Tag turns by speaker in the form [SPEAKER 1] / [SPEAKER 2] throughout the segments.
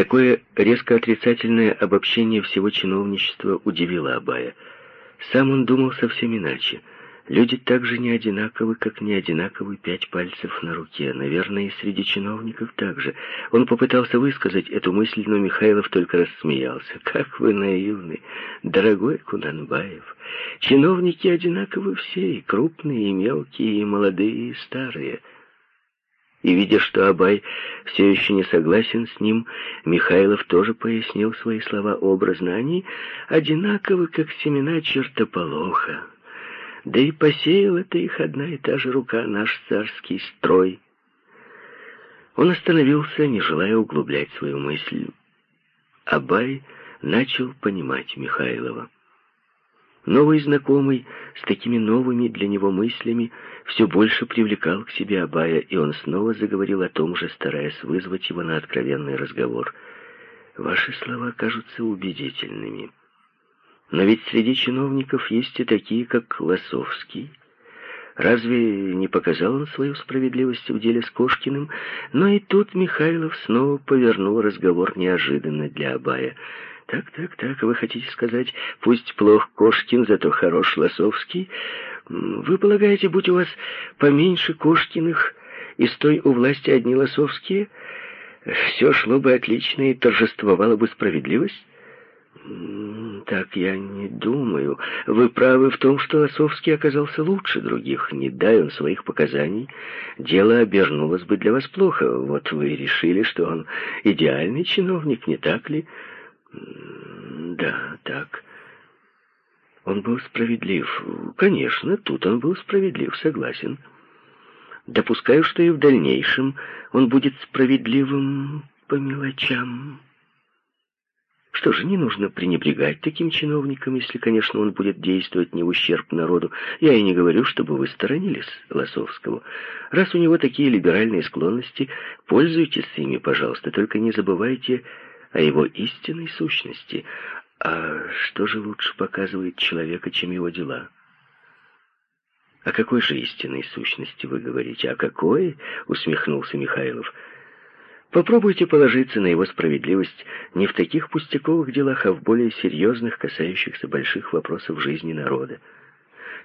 [SPEAKER 1] Такое резко отрицательное обобщение всего чиновничества удивило Абая. Сам он думал совсем иначе. Люди так же не одинаковы, как не одинаковы пять пальцев на руке. Наверное, и среди чиновников также. Он попытался высказать эту мысль, но Михайлов только рассмеялся. «Как вы наивны, дорогой Кунанбаев! Чиновники одинаковы все, и крупные, и мелкие, и молодые, и старые». И, видя, что Абай все еще не согласен с ним, Михайлов тоже пояснил свои слова образно. Они одинаковы, как семена чертополоха. Да и посеял это их одна и та же рука, наш царский строй. Он остановился, не желая углублять свою мысль. Абай начал понимать Михайлова. Новый знакомый с такими новыми для него мыслями все больше привлекал к себе Абая, и он снова заговорил о том же, стараясь вызвать его на откровенный разговор. «Ваши слова кажутся убедительными. Но ведь среди чиновников есть и такие, как Лосовский. Разве не показал он свою справедливость в деле с Кошкиным? Но и тут Михайлов снова повернул разговор неожиданно для Абая. «Так, так, так, вы хотите сказать, пусть плох Кошкин, зато хорош Лосовский? Вы полагаете, будь у вас поменьше Кошкиных и стой у власти одни Лосовские, все шло бы отлично и торжествовала бы справедливость?» «Так я не думаю. Вы правы в том, что Лосовский оказался лучше других. Не дай он своих показаний, дело обернулось бы для вас плохо. Вот вы решили, что он идеальный чиновник, не так ли?» «Да, так. Он был справедлив. Конечно, тут он был справедлив, согласен. Допускаю, что и в дальнейшем он будет справедливым по мелочам». Что же, не нужно пренебрегать таким чиновником, если, конечно, он будет действовать не в ущерб народу. Я и не говорю, чтобы вы сторонились Лосовского. Раз у него такие либеральные склонности, пользуйтесь ими, пожалуйста, только не забывайте о его истинной сущности. А что же лучше показывает человека, чем его дела? О какой же истинной сущности вы говорите? О какой? Усмехнулся Михайлов. Попробуйте положиться на его справедливость не в таких пустяковых делах, а в более серьезных, касающихся больших вопросов жизни народа.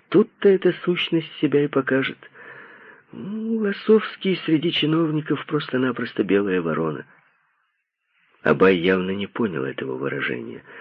[SPEAKER 1] Тут-то эта сущность себя и покажет. Лосовский среди чиновников просто-напросто белая ворона. Абай явно не понял этого выражения —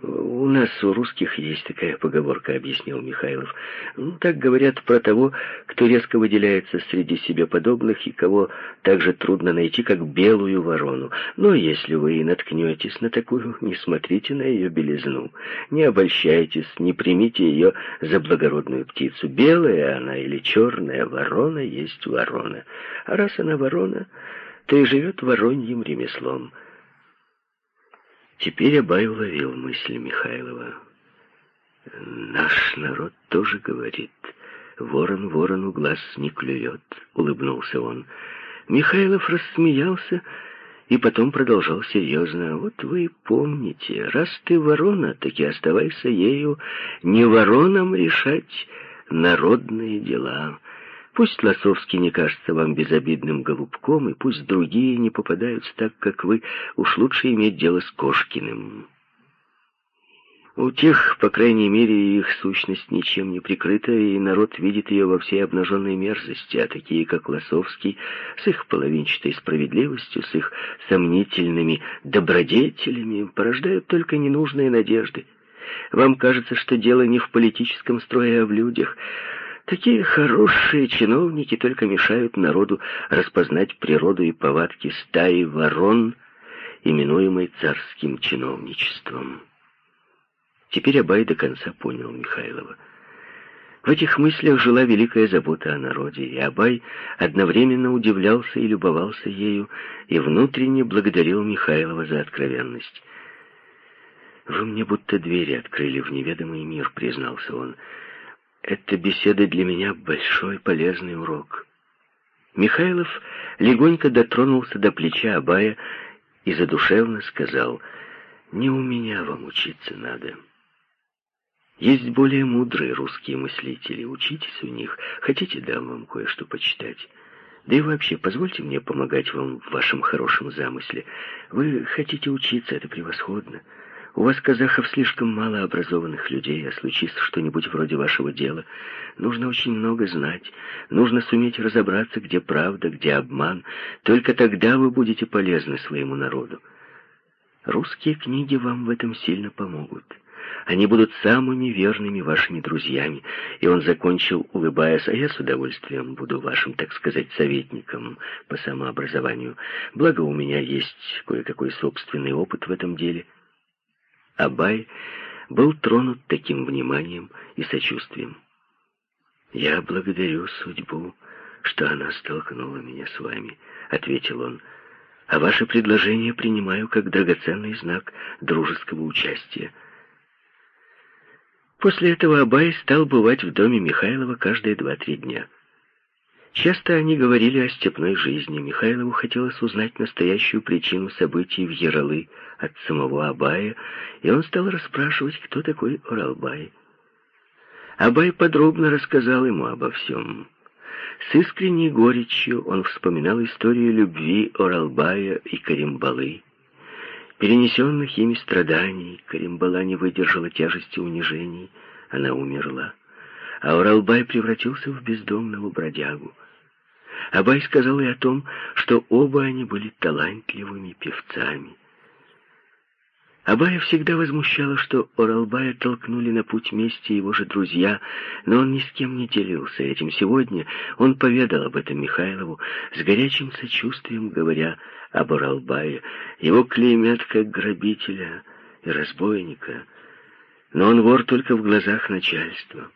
[SPEAKER 1] «У нас, у русских, есть такая поговорка», — объяснил Михайлов. Ну, «Так говорят про того, кто резко выделяется среди себе подобных и кого так же трудно найти, как белую ворону. Но если вы и наткнетесь на такую, не смотрите на ее белизну, не обольщайтесь, не примите ее за благородную птицу. Белая она или черная ворона есть ворона. А раз она ворона, то и живет вороньим ремеслом». Теперь Абай уловил мысль Михайлова. «Наш народ тоже говорит, ворон ворону глаз не клюет», — улыбнулся он. Михайлов рассмеялся и потом продолжал серьезно. «Вот вы помните, раз ты ворона, так и оставайся ею, не воронам решать народные дела». Пусть Лосовский не кажется вам безобидным голубком, и пусть другие не попадаются так, как вы, уж лучше иметь дело с Кошкиным. У тех, по крайней мере, их сущность ничем не прикрыта, и народ видит ее во всей обнаженной мерзости, а такие, как Лосовский, с их половинчатой справедливостью, с их сомнительными добродетелями, порождают только ненужные надежды. Вам кажется, что дело не в политическом строе, а в людях — Такие хорошие чиновники только мешают народу распознать природу и повадки стаи ворон, именуемой царским чиновничеством. Теперь Абай до конца понял Михайлова. В этих мыслях жила великая забота о народе, и Абай одновременно удивлялся и любовался ею, и внутренне благодарил Михайлова за откровенность. «Вы мне будто двери открыли в неведомый мир», — признался он, — эта беседа для меня большой полезный урок. Михайлов легонько дотронулся до плеча Абая и задушевно сказал, «Не у меня вам учиться надо. Есть более мудрые русские мыслители, учитесь у них. Хотите, дам вам кое-что почитать?» Да и вообще, позвольте мне помогать вам в вашем хорошем замысле. Вы хотите учиться, это превосходно. У вас, казахов, слишком мало образованных людей, а случится что-нибудь вроде вашего дела. Нужно очень много знать. Нужно суметь разобраться, где правда, где обман. Только тогда вы будете полезны своему народу. Русские книги вам в этом сильно помогут. Они будут самыми верными вашими друзьями. И он закончил, улыбаясь, а я с удовольствием буду вашим, так сказать, советником по самообразованию. Благо у меня есть кое-какой собственный опыт в этом деле. Абай был тронут таким вниманием и сочувствием. «Я благодарю судьбу, что она столкнула меня с вами», — ответил он. «А ваше предложение принимаю как драгоценный знак дружеского участия». После этого Абай стал бывать в доме Михайлова каждые два-три дня. Часто они говорили о степной жизни. Михайлову хотелось узнать настоящую причину событий в Яралы от самого Абая, и он стал расспрашивать, кто такой Оралбай. Абай подробно рассказал ему обо всем. С искренней горечью он вспоминал историю любви Оралбая и Каримбалы. Перенесенных ими страданий Каримбала не выдержала тяжести унижений, она умерла, а Уралбай превратился в бездомного бродягу. Абай сказал и о том, что оба они были талантливыми певцами. Абая всегда возмущало, что Оралбая толкнули на путь мести его же друзья, но он ни с кем не делился этим. Сегодня он поведал об этом Михайлову с горячим сочувствием, говоря об Оралбае. Его клеймят как грабителя и разбойника, но он вор только в глазах начальства.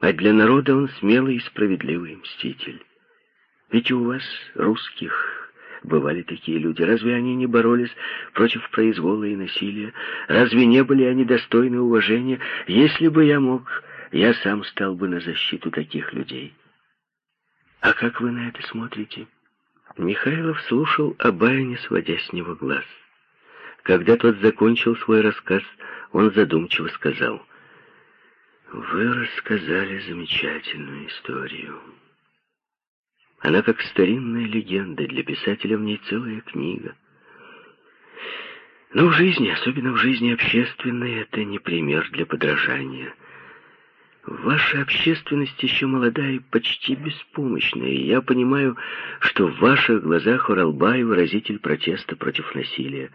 [SPEAKER 1] А для народа он смелый и справедливый мститель. Ведь у вас, русских, бывали такие люди. Разве они не боролись против произвола и насилия? Разве не были они достойны уважения? Если бы я мог, я сам стал бы на защиту таких людей. А как вы на это смотрите? Михайлов слушал Абая, не сводя с него глаз. Когда тот закончил свой рассказ, он задумчиво сказал, «Вы рассказали замечательную историю». Она как старинная легенда, для писателя в ней целая книга. Но в жизни, особенно в жизни общественной, это не пример для подражания. Ваша общественность еще молодая и почти беспомощная, и я понимаю, что в ваших глазах Уралбай выразитель протеста против насилия.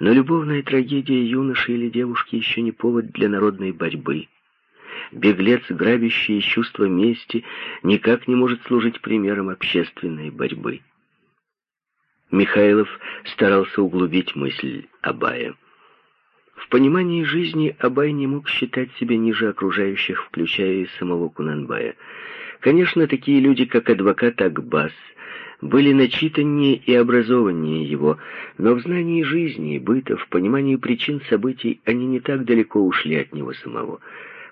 [SPEAKER 1] Но любовная трагедия юноши или девушки еще не повод для народной борьбы беглец, грабящий чувство мести, никак не может служить примером общественной борьбы. Михайлов старался углубить мысль Абая. В понимании жизни Абай не мог считать себя ниже окружающих, включая и самого Кунанбая. Конечно, такие люди, как адвокат Акбас, были начитаннее и образованнее его, но в знании жизни быта, в понимании причин событий они не так далеко ушли от него самого.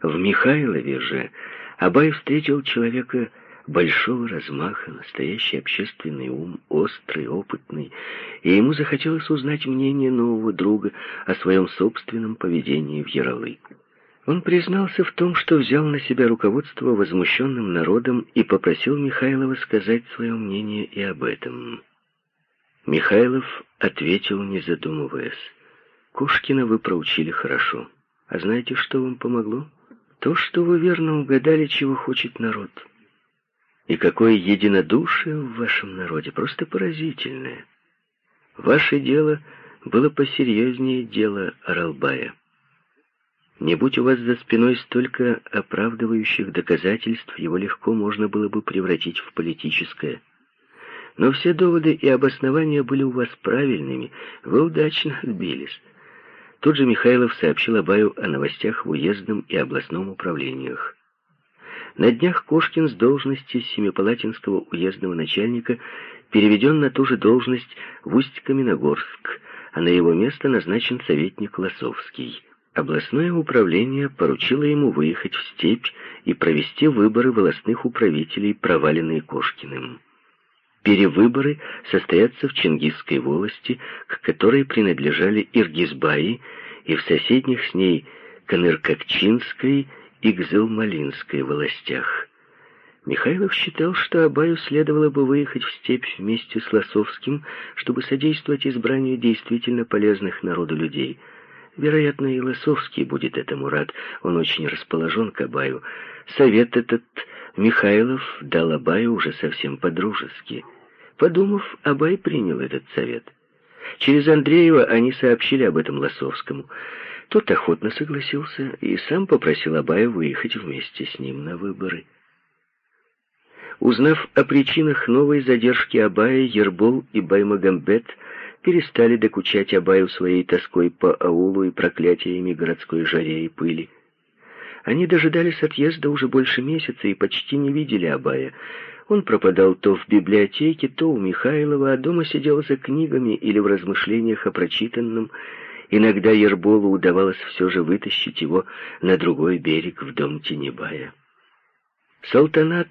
[SPEAKER 1] В Михайлове же Абай встретил человека большого размаха, настоящий общественный ум, острый, опытный, и ему захотелось узнать мнение нового друга о своем собственном поведении в Яралы. Он признался в том, что взял на себя руководство возмущенным народом и попросил Михайлова сказать свое мнение и об этом. Михайлов ответил, не задумываясь. «Кошкина вы проучили хорошо. А знаете, что вам помогло?» То, что вы верно угадали, чего хочет народ. И какое единодушие в вашем народе, просто поразительное. Ваше дело было посерьезнее дела Аралбая. Не будь у вас за спиной столько оправдывающих доказательств, его легко можно было бы превратить в политическое. Но все доводы и обоснования были у вас правильными, вы удачно отбились. Тут же Михайлов сообщил Абаю о новостях в уездном и областном управлениях. На днях Кошкин с должности Семипалатинского уездного начальника переведен на ту же должность в Усть-Каменогорск, а на его место назначен советник Лосовский. Областное управление поручило ему выехать в степь и провести выборы волостных управителей, проваленные Кошкиным. Перевыборы состоятся в Чингисской волости, к которой принадлежали Иргизбаи, и в соседних с ней Каныркакчинской и Гзылмалинской волостях. Михайлов считал, что Абаю следовало бы выехать в степь вместе с Лосовским, чтобы содействовать избранию действительно полезных народу людей. Вероятно, и Лосовский будет этому рад, он очень расположен к Абаю. Совет этот Михайлов дал Абаю уже совсем по-дружески. Подумав, Абай принял этот совет. Через Андреева они сообщили об этом Лосовскому. Тот охотно согласился и сам попросил Абая выехать вместе с ним на выборы. Узнав о причинах новой задержки Абая, Ербол и Баймагамбет перестали докучать Абаю своей тоской по аулу и проклятиями городской жаре и пыли. Они дожидались отъезда уже больше месяца и почти не видели Абая. Он пропадал то в библиотеке, то у Михайлова, а дома сидел за книгами или в размышлениях о прочитанном. Иногда Ерболу удавалось все же вытащить его на другой берег в дом Тенебая. Салтанат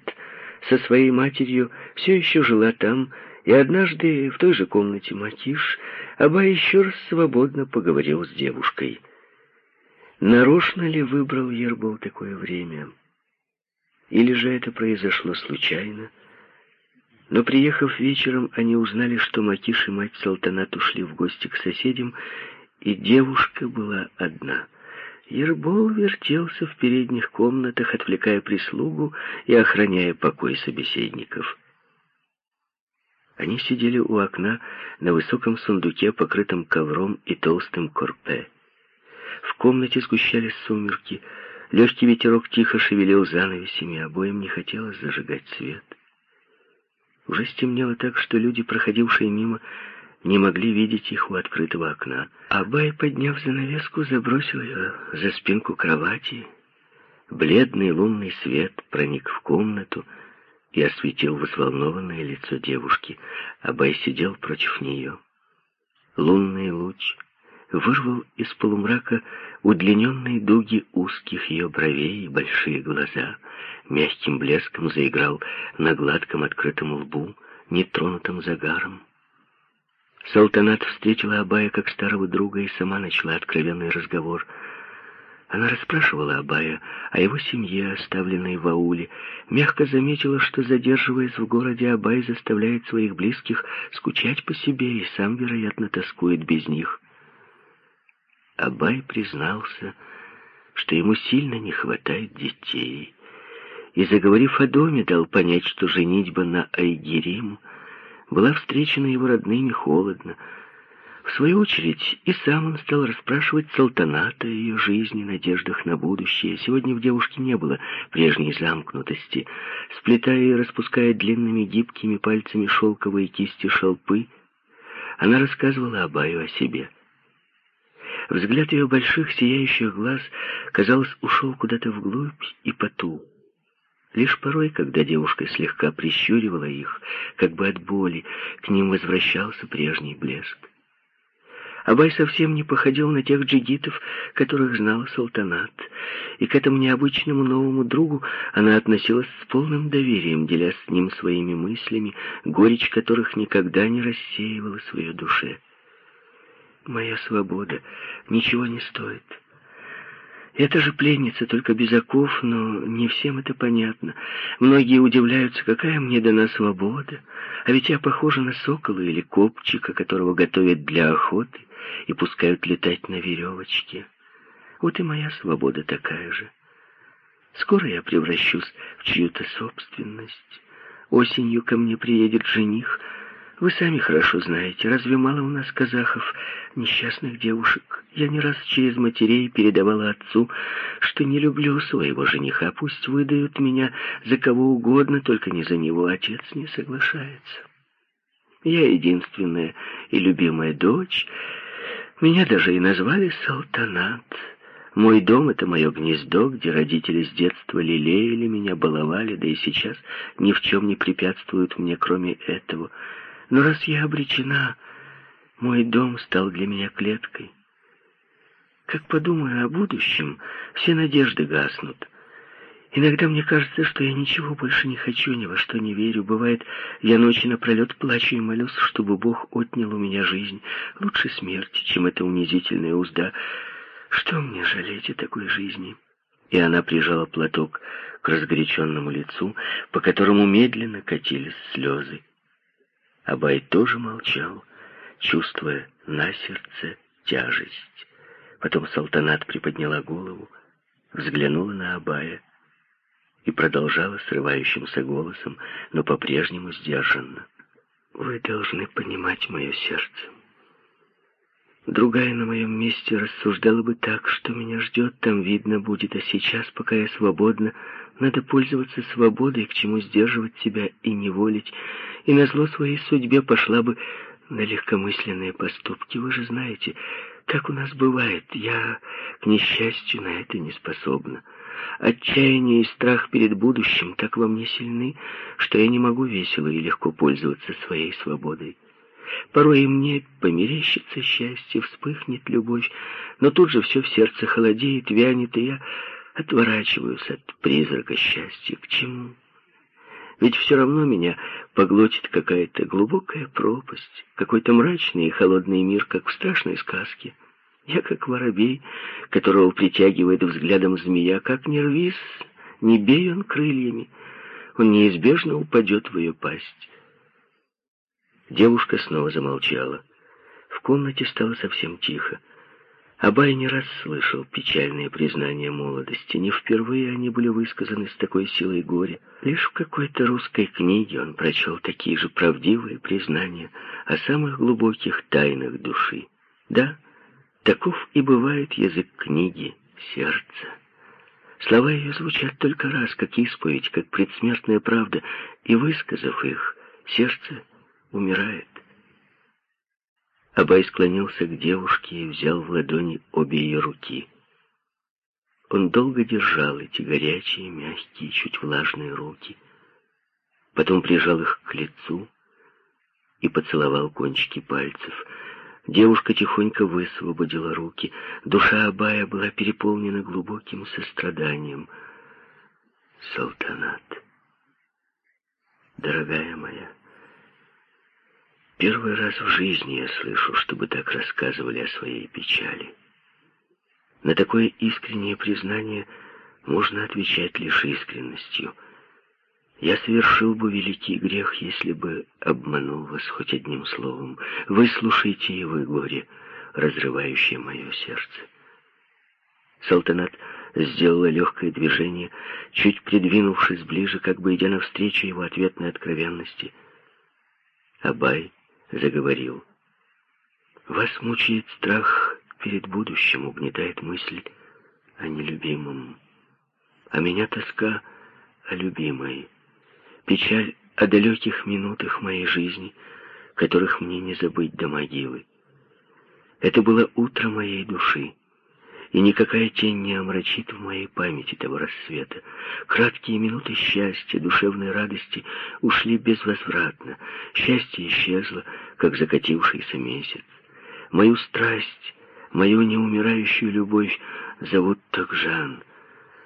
[SPEAKER 1] со своей матерью все еще жила там, и однажды в той же комнате Матиш Аба еще раз свободно поговорил с девушкой. Нарочно ли выбрал Ербол такое время? Или же это произошло случайно? Но, приехав вечером, они узнали, что Макиш и мать Салтанат ушли в гости к соседям, и девушка была одна — Ербол вертелся в передних комнатах, отвлекая прислугу и охраняя покой собеседников. Они сидели у окна на высоком сундуке, покрытом ковром и толстым корпе. В комнате сгущались сумерки, легкий ветерок тихо шевелил занавесями, обоим не хотелось зажигать свет. Уже стемнело так, что люди, проходившие мимо, не могли видеть их у открытого окна. Абай, подняв занавеску, забросил ее за спинку кровати. Бледный лунный свет проник в комнату и осветил взволнованное лицо девушки. Абай сидел против нее. Лунный луч вырвал из полумрака удлиненные дуги узких ее бровей и большие глаза. Мягким блеском заиграл на гладком открытом лбу, нетронутым загаром. Салтанат встретила Абая как старого друга и сама начала откровенный разговор. Она расспрашивала Абая о его семье, оставленной в ауле, мягко заметила, что, задерживаясь в городе, Абай заставляет своих близких скучать по себе и сам, вероятно, тоскует без них. Абай признался, что ему сильно не хватает детей, и, заговорив о доме, дал понять, что женитьба на Айгерим — была встречена его родными холодно. В свою очередь, и сам он стал расспрашивать Салтаната о ее жизни, надеждах на будущее. Сегодня в девушке не было прежней замкнутости. Сплетая и распуская длинными гибкими пальцами шелковые кисти шелпы, она рассказывала Абаю о себе. Взгляд ее больших сияющих глаз, казалось, ушел куда-то вглубь и потух. Лишь порой, когда девушка слегка прищуривала их, как бы от боли, к ним возвращался прежний блеск. Абай совсем не походил на тех джигитов, которых знал Султанат, и к этому необычному новому другу она относилась с полным доверием, делясь с ним своими мыслями, горечь которых никогда не рассеивала в ее душе. «Моя свобода. Ничего не стоит», это же пленница, только без оков, но не всем это понятно. Многие удивляются, какая мне дана свобода. А ведь я похожа на сокола или копчика, которого готовят для охоты и пускают летать на веревочке. Вот и моя свобода такая же. Скоро я превращусь в чью-то собственность. Осенью ко мне приедет жених — вы сами хорошо знаете, разве мало у нас казахов, несчастных девушек? Я не раз через матерей передавала отцу, что не люблю своего жениха, пусть выдают меня за кого угодно, только не за него. Отец не соглашается. Я единственная и любимая дочь. Меня даже и назвали Салтанат. Мой дом — это мое гнездо, где родители с детства лелеяли меня, баловали, да и сейчас ни в чем не препятствуют мне, кроме этого — но раз я обречена, мой дом стал для меня клеткой. Как подумаю о будущем, все надежды гаснут. Иногда мне кажется, что я ничего больше не хочу, ни во что не верю. Бывает, я ночи напролет плачу и молюсь, чтобы Бог отнял у меня жизнь. Лучше смерти, чем эта унизительная узда. Что мне жалеть о такой жизни?» и она прижала платок к разгоряченному лицу, по которому медленно катились слезы. Абай тоже молчал, чувствуя на сердце тяжесть. Потом Салтанат приподняла голову, взглянула на Абая и продолжала срывающимся голосом, но по-прежнему сдержанно. «Вы должны понимать мое сердце. Другая на моем месте рассуждала бы так, что меня ждет, там видно будет, а сейчас, пока я свободна, надо пользоваться свободой, к чему сдерживать себя и неволить, и на зло своей судьбе пошла бы на легкомысленные поступки. Вы же знаете, как у нас бывает, я, к несчастью, на это не способна. Отчаяние и страх перед будущим так во мне сильны, что я не могу весело и легко пользоваться своей свободой. Порой и мне померещится счастье, вспыхнет любовь, но тут же все в сердце холодеет, вянет, и я отворачиваюсь от призрака счастья. К чему? Ведь все равно меня поглотит какая-то глубокая пропасть, какой-то мрачный и холодный мир, как в страшной сказке. Я как воробей, которого притягивает взглядом змея, как не не бей он крыльями, он неизбежно упадет в ее пасть. Девушка снова замолчала. В комнате стало совсем тихо. Абай не раз слышал печальные признания молодости. Не впервые они были высказаны с такой силой горя. Лишь в какой-то русской книге он прочел такие же правдивые признания о самых глубоких тайнах души. Да, таков и бывает язык книги, сердца. Слова ее звучат только раз, как исповедь, как предсмертная правда, и, высказав их, сердце умирает. Абай склонился к девушке и взял в ладони обе ее руки. Он долго держал эти горячие, мягкие, чуть влажные руки. Потом прижал их к лицу и поцеловал кончики пальцев. Девушка тихонько высвободила руки. Душа Абая была переполнена глубоким состраданием. «Салтанат, дорогая моя, Первый раз в жизни я слышу, чтобы так рассказывали о своей печали. На такое искреннее признание можно отвечать лишь искренностью. Я совершил бы великий грех, если бы обманул вас хоть одним словом. Выслушайте вы горе, разрывающее мое сердце. Салтанат сделала легкое движение, чуть придвинувшись ближе, как бы идя навстречу его ответной откровенности. Абай заговорил. Вас мучает страх перед будущим, угнетает мысль о нелюбимом. А меня тоска о любимой. Печаль о далеких минутах моей жизни, которых мне не забыть до могилы. Это было утро моей души и никакая тень не омрачит в моей памяти того рассвета. Краткие минуты счастья, душевной радости ушли безвозвратно. Счастье исчезло, как закатившийся месяц. Мою страсть, мою неумирающую любовь зовут Токжан.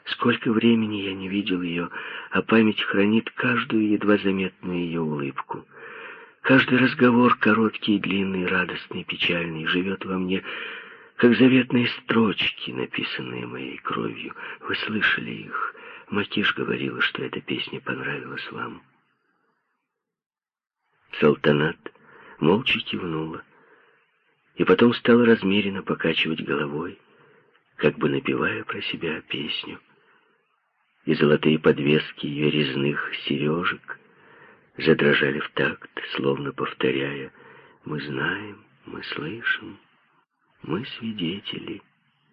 [SPEAKER 1] Сколько времени я не видел ее, а память хранит каждую едва заметную ее улыбку. Каждый разговор, короткий, длинный, радостный, печальный, живет во мне как заветные строчки, написанные моей кровью. Вы слышали их. Макиш говорила, что эта песня понравилась вам. Салтанат молча кивнула и потом стала размеренно покачивать головой, как бы напевая про себя песню. И золотые подвески ее резных сережек задрожали в такт, словно повторяя «Мы знаем, мы слышим». Мы свидетели.